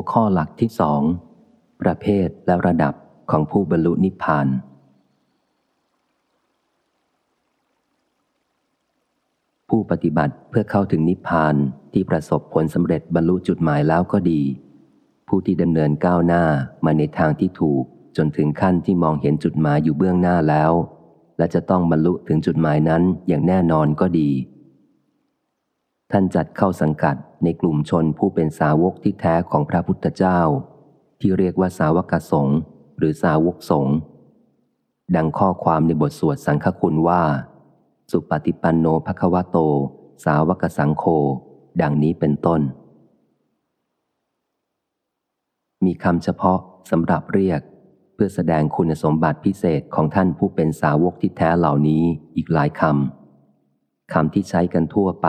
หัวข้อหลักที่สองประเภทและระดับของผู้บรรลุนิพพาน ผู้ปฏิบัติเพื่อเข้าถึงนิพพานที่ประสบผลสำเร็จบรรลุจุดหมายแล้วก็ดี ผู้ที่ดำเนินก้าวหน้ามาในทางที่ถูกจนถึงขั้นที่มองเห็นจุดหมายอยู่เบื้องหน้าแล้ว และจะต้องบรรลุถึงจุดหมายนั้นอย่างแน่นอนก็ดี ท่านจัดเข้าสังกัดในกลุ่มชนผู้เป็นสาวกที่แท้ของพระพุทธเจ้า ที่เรียกว่าสาวกสงฆ์หรือสาวกสงฆ์ดังข้อความในบทสวดสังฆคุณว่า สุปฏิปันโนภควโต สาวกสังโฆดังนี้เป็นต้น มีคำเฉพาะสำหรับเรียก เพื่อแสดงคุณสมบัติพิเศษของท่านผู้เป็นสาวกที่แท้เหล่านี้อีกหลายคำคำที่ใช้กันทั่วไป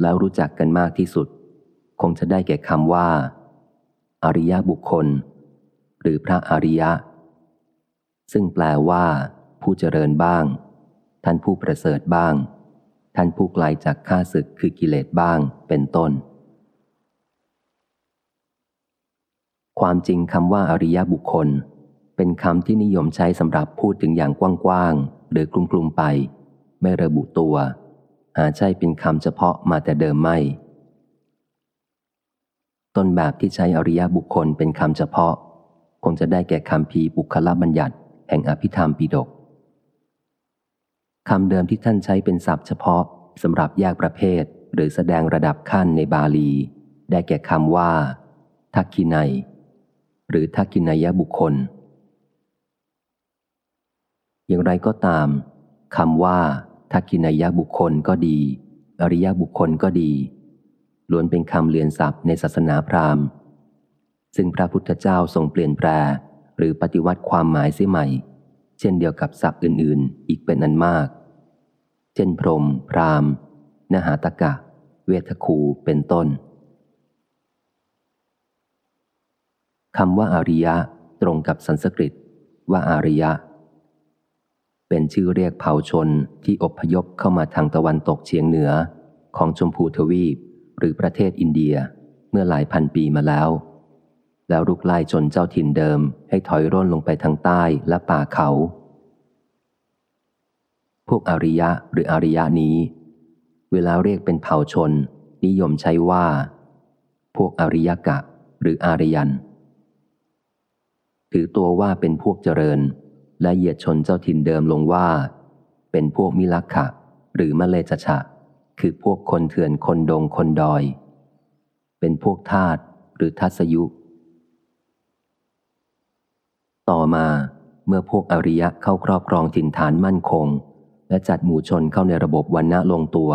แล้วรู้จักกันมากที่สุด คงจะได้แก่คำว่า อริยบุคคล หรือพระอริยะ ซึ่งแปลว่า ผู้เจริญบ้าง ท่านผู้ประเสริฐบ้าง ท่านผู้ไกลจากข้าศึกคือกิเลสบ้างเป็นต้น ความจริงคำว่าอริยบุคคล เป็นคำที่นิยมใช้สำหรับพูดถึงอย่างกว้างๆหรือกลุ่มๆไป ไม่ระบุตัว หาจใช่เป็นคำเฉพาะมาแต่เดิมไม่ ต้นแบบที่ใช้อริยบุคคลเป็นคำเฉพาะ คงจะได้แก่คำพีบุคลบัญญัติ แห่งอภิธรรมปิฎกคำเดิมที่ท่านใช้เป็นศัพท์เฉพาะสำหรับแยกประเภท หรือแสดงระดับขั้นในบาลี ได้แก่คำว่าทักขินัยหรือทักขินายบุคคล อย่างไรก็ตามคำว่า ทักขินายบุคคลก็ดี อริยบุคคลก็ดีล้วนเป็นคำเรียนศัพท์ในศาสนาพราหมณ์ ซึ่งพระพุทธเจ้าทรงเปลี่ยนแปลหรือปฏิวัติความหมายเสียใหม่ เช่นเดียวกับศัพท์อื่น ๆ อีกเป็นอันมาก เช่นพรม พราหมณ์ นหาตกะ เวทคูเป็นต้นคำว่าอาริยะ ตรงกับสันสกฤต ว่าอาริยะ เป็นชื่อเรียกเผ่าชนที่อพยพเข้ามาทางตะวันตกเฉียงเหนือ ของชมพูทวีป หรือประเทศอินเดียเมื่อหลายพันปีมาแล้ว แล้วรุกไล่จนเจ้าถิ่นเดิมให้ถอยร่นลงไปทางใต้และป่าเขา พวกอริยะหรืออริยะนี้ เวลาเรียกเป็นเผ่าชน นิยมใช้ว่า พวกอริยกะ หรืออารยัน ถือตัวว่าเป็นพวกเจริญ และเหยียดชนเจ้าถิ่นเดิมลงว่า เป็นพวกมิลักขะ หรือมะเลจฉะ คือพวกคนเถื่อนคนดงคนดอย เป็นพวกทาตหรือทัศยุ ต่อมาเมื่อพวกอริยะเข้าครอบครองถิ่นฐานมั่นคง และจัดหมู่ชนเข้าในระบบวันณะลงตัว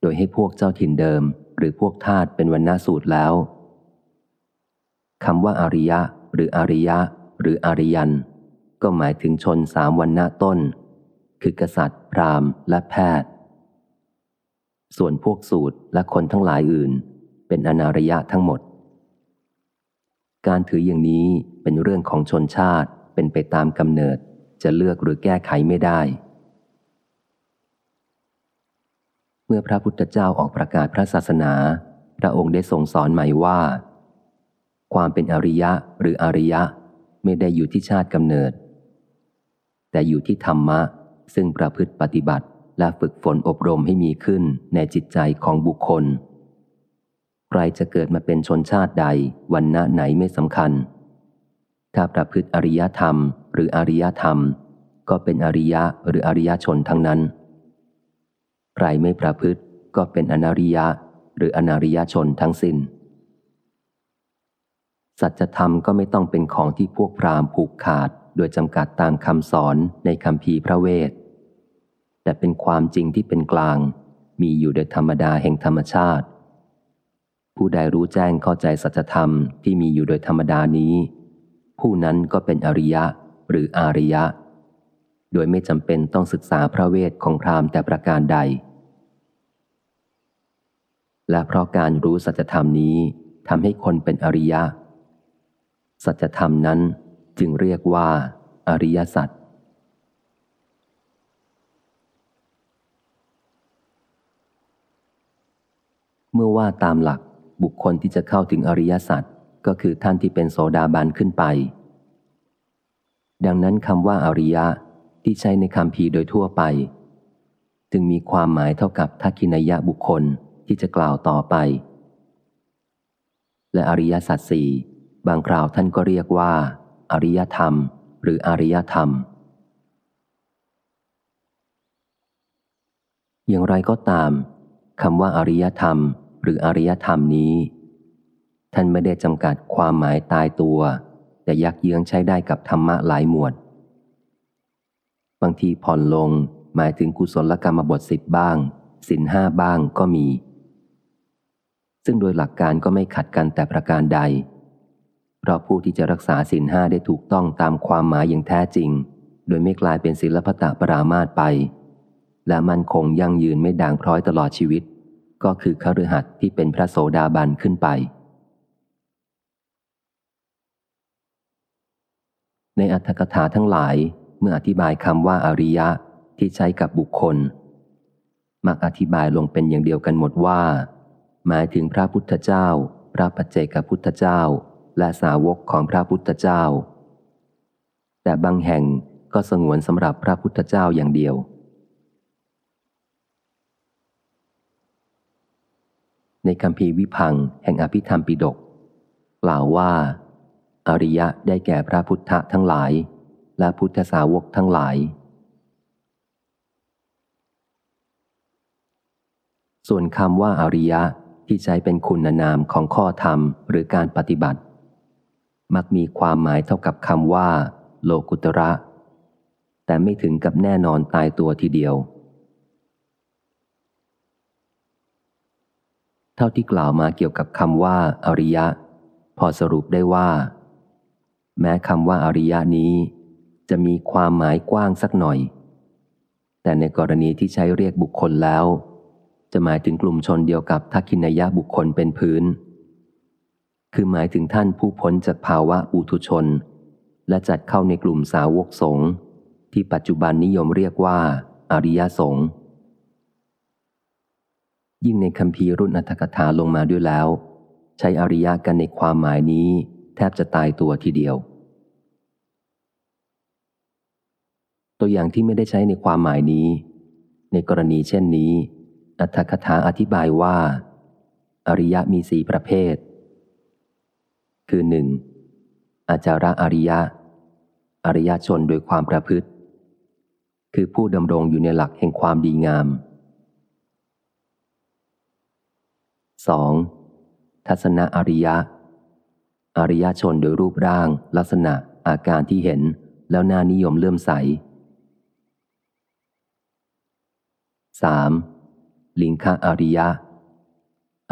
โดยให้พวกเจ้าถิ่นเดิม หรือพวกทาตเป็นวันณะสูตรแล้วคำว่าอาริยะ หรืออริยะ หรืออริยัน ก็หมายถึงชนสามวันณะต้น คือกษัตริย์ พราหมณ์ และแพทย์ ส่วนพวกสูตรและคนทั้งหลายอื่น เป็นอนารยะทั้งหมด การถืออย่างนี้เป็นเรื่องของชนชาติเป็นไปตามกำเนิดจะเลือกหรือแก้ไขไม่ได้ เมื่อพระพุทธเจ้าออกประกาศพระศาสนา พระองค์ได้ทรงสอนใหม่ว่า ความเป็นอริยะหรืออริยะไม่ได้อยู่ที่ชาติกำเนิด แต่อยู่ที่ธรรมะ ซึ่งประพฤติปฏิบัติและฝึกฝนอบรมให้มีขึ้นในจิตใจของบุคคล ใครจะเกิดมาเป็นชนชาติใดวันณะไหนไม่สำคัญ ถ้าประพฤติอริยธรรม หรืออริยธรรม ก็เป็นอริยะหรืออริยชนทั้งนั้น ใครไม่ประพฤติก็เป็นอนาริยะหรืออนาริยชนทั้งสิน้น สัจธรรมก็ไม่ต้องเป็นของที่พวกพราหมณ์ผูกขาด โดยจำกัดตามคำสอนในคำพีพระเวท แต่เป็นความจริงที่เป็นกลาง มีอยู่โดยธรรมดาแห่งธรรมชาติ ผู้ใดรู้แจ้งเข้าใจสัจธรรมที่มีอยู่โดยธรรมดานี้ ผู้นั้นก็เป็นอริยะหรืออาริยะ โดยไม่จำเป็นต้องศึกษาพระเวทของพราหมณ์แต่ประการใด และเพราะการรู้สัจธรรมนี้ทำให้คนเป็นอริยะ สัจธรรมนั้น จึงเรียกว่า อริยสัจเมื่อว่าตามหลักบุคคลที่จะเข้าถึงอริยสัจก็คือท่านที่เป็นโสดาบันขึ้นไป ดังนั้นคำว่าอริยะที่ใช้ในคำพีโดยทั่วไป จึงมีความหมายเท่ากับทักขินยะบุคคลที่จะกล่าวต่อไป และอริยสัจสี่บางคราวท่านก็เรียกว่า อริยธรรม หรืออริยธรรม อย่างไรก็ตามคำว่าอริยธรรม หรืออริยธรรมนี้ ท่านไม่ได้จำกัดความหมายตายตัว แต่ยักเยื้องใช้ได้กับธรรมะหลายหมวด บางทีผ่อนลงหมายถึงกุศลกรรมบทสิบบ้างสินห้าบ้างก็มี ซึ่งโดยหลักการก็ไม่ขัดกันแต่ประการใด เพราะผู้ที่จะรักษาสินห้าได้ถูกต้องตามความหมายอย่างแท้จริง โดยไม่กลายเป็นศิลปตะปรามาตไป และมันคงยั่งยืนไม่ด่างพร้อยตลอดชีวิต ก็คือคฤหัสถ์ที่เป็นพระโสดาบันขึ้นไป ในอัตถกถาทั้งหลายเมื่ออธิบายคำว่าอริยะที่ใช้กับบุคคล มักอธิบายลงเป็นอย่างเดียวกันหมดว่า หมายถึงพระพุทธเจ้า พระปัจเจกพุทธเจ้า และสาวกของพระพุทธเจ้า แต่บางแห่งก็สงวนสำหรับพระพุทธเจ้าอย่างเดียว ในคำพีวิพังแห่งอภิธรรมปิดกกล่าวว่า อริยะได้แก่พระพุทธทั้งหลาย และพุทธสาวกทั้งหลาย ส่วนคำว่าอริยะที่ใช้เป็นคุณนามของข้อธรรมหรือการปฏิบัติ มักมีความหมายเท่ากับคำว่า โลกุตระ แต่ไม่ถึงกับแน่นอนตายตัวทีเดียว เท่าที่กล่าวมาเกี่ยวกับคำว่า อริยะ พอสรุปได้ว่า แม้คำว่าอริยะนี้ จะมีความหมายกว้างสักหน่อย แต่ในกรณีที่ใช้เรียกบุคคลแล้ว จะหมายถึงกลุ่มชนเดียวกับทักขินยะบุคคลเป็นพื้น คือหมายถึงท่านผู้พ้นจากภาวะอุทุชน และจัดเข้าในกลุ่มสาวกสงฆ์ที่ปัจจุบันนิยมเรียกว่า อริยสงฆ์ยิ่งในคำพีรุ่นอัตถกถาลงมาด้วยแล้ว ใช้อริยกันในความหมายนี้แทบจะตายตัวทีเดียว ตัวอย่างที่ไม่ได้ใช้ในความหมายนี้ ในกรณีเช่นนี้ อัตถกถาอธิบายว่า อริยมีสี่ประเภท คือหนึ่งอาจาระอริยะ อริยชนโดยความประพฤติ คือผู้ดำรงอยู่ในหลักแห่งความดีงาม 2. ทัศนะอริยะ อริยชนโดยรูปร่าง ลักษณะอาการที่เห็นแล้วน่านิยมเลื่อมใส 3. ลิงคอริยะ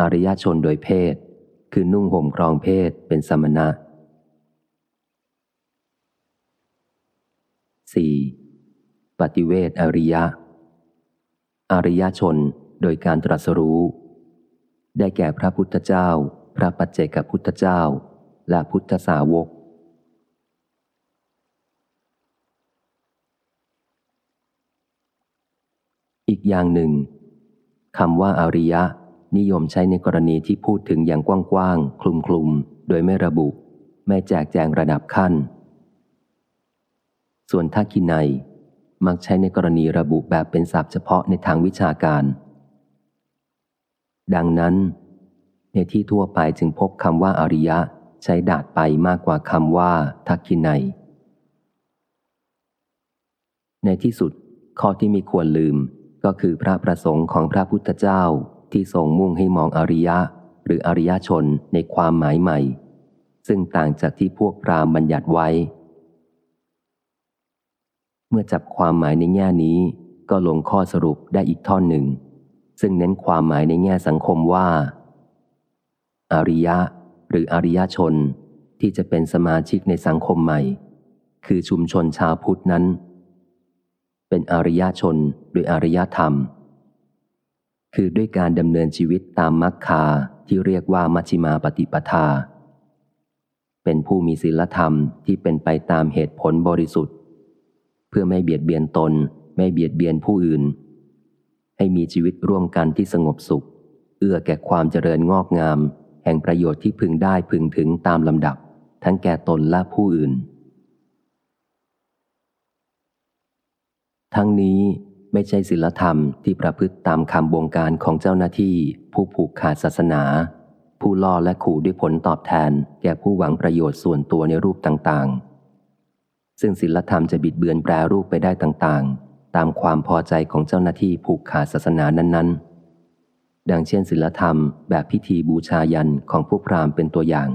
อริยชนโดยเพศ คือนุ่งห่มครองเพศเป็นสมณะ 4. ปฏิเวทอริยะ อริยชนโดยการตรัสรู้ ได้แก่พระพุทธเจ้า พระปัจเจกพุทธเจ้า และพุทธสาวก อีกอย่างหนึ่งคำว่าอาริยะ นิยมใช้ในกรณีที่พูดถึงอย่างกว้างๆ คลุมๆ โดยไม่ระบุ ไม่แจกแจงระดับขั้น ส่วนทักขินัยมักใช้ในกรณีระบุแบบเป็นศัพท์เฉพาะในทางวิชาการ ดังนั้น ในที่ทั่วไปจึงพบคำว่าอริยะ ใช้ดาดไปมากกว่าคำว่าทักขินัยในที่สุดข้อที่มีควรลืมก็คือพระประสงค์ของพระพุทธเจ้า ที่ทรงมุ่งให้มองอริยะ หรืออริยชนในความหมายใหม่ ซึ่งต่างจากที่พวกพราหมณ์บัญญัติไว้ เมื่อจับความหมายในแง่นี้ก็ลงข้อสรุปได้อีกท่อนหนึ่ง ซึ่งเน้นความหมายในแง่สังคมว่า อริยะ หรืออริยชนที่จะเป็นสมาชิกในสังคมใหม่ คือชุมชนชาวพุทธนั้น เป็นอริยชนโดยอริยธรรม คือด้วยการดำเนินชีวิตตามมรรคาที่เรียกว่ามัชฌิมาปฏิปทา เป็นผู้มีศีลธรรมที่เป็นไปตามเหตุผลบริสุทธิ์ เพื่อไม่เบียดเบียนตน ไม่เบียดเบียนผู้อื่น ให้มีชีวิตร่วมกันที่สงบสุข เอื้อแก่ความเจริญงอกงาม แห่งประโยชน์ที่พึงได้พึงถึงตามลำดับ ทั้งแก่ตนและผู้อื่น ทั้งนี้ ไม่ใช่ศีลธรรมที่ประพฤติตามคำบงการของเจ้าหน้าที่ ผู้ผูกขาดศาสนา ผู้ล่อและขู่ด้วยผลตอบแทน แก่ผู้หวังประโยชน์ส่วนตัวในรูปต่างๆ ซึ่งศีลธรรมจะบิดเบือนแปรรูปไปได้ต่างๆ ตามความพอใจของเจ้าหน้าที่ผูกขาดศาสนานั้นๆ ดังเช่นศีลธรรมแบบพิธีบูชายันของผู้พราหมณ์เป็นตัวอย่าง